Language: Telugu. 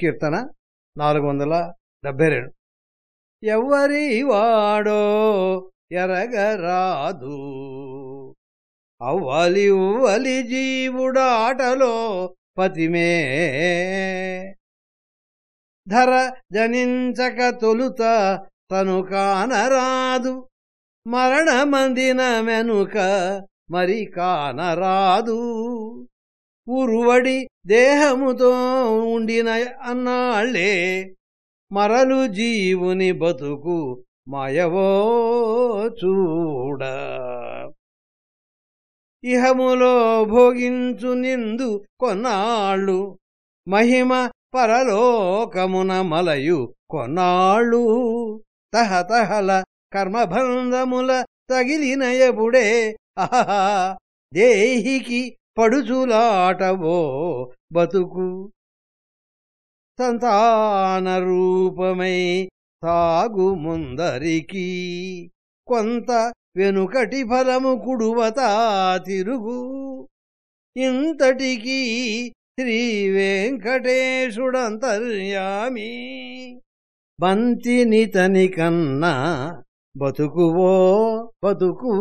కీర్తన నాలుగు వందల డెబ్బై రెండు. ఎవరి వాడో ఎరగరాదు. అవ్వలి ఉవ్వలి జీవుడాటలో పతిమే. ధర జనించక తొలుత తను కానరాదు. మరణమందిన మెనుక మరి కానరాదు. ఉరువడి దేహముతో ఉండిన అన్నాళ్ళే మరలు జీవుని బతుకు మాయవో చూడ. ఇహములో భోగించు నిందు కొన్నాళ్ళు మహిమ పరలోకమున మలయు కొన్నాళ్ళు. తహతహల కర్మబంధముల తగిలినయపుడే ఆహా దేహికి పడుచులాటవో బతుకు. సంతాన రూపమై సాగు ముందరికి. కొంత వెనుకటి ఫలము కుడువతా తిరుగు. ఇంతటికీ శ్రీ వెంకటేశుడంతర్యామి బంతిని తని కన్నా బతుకువో బతుకు.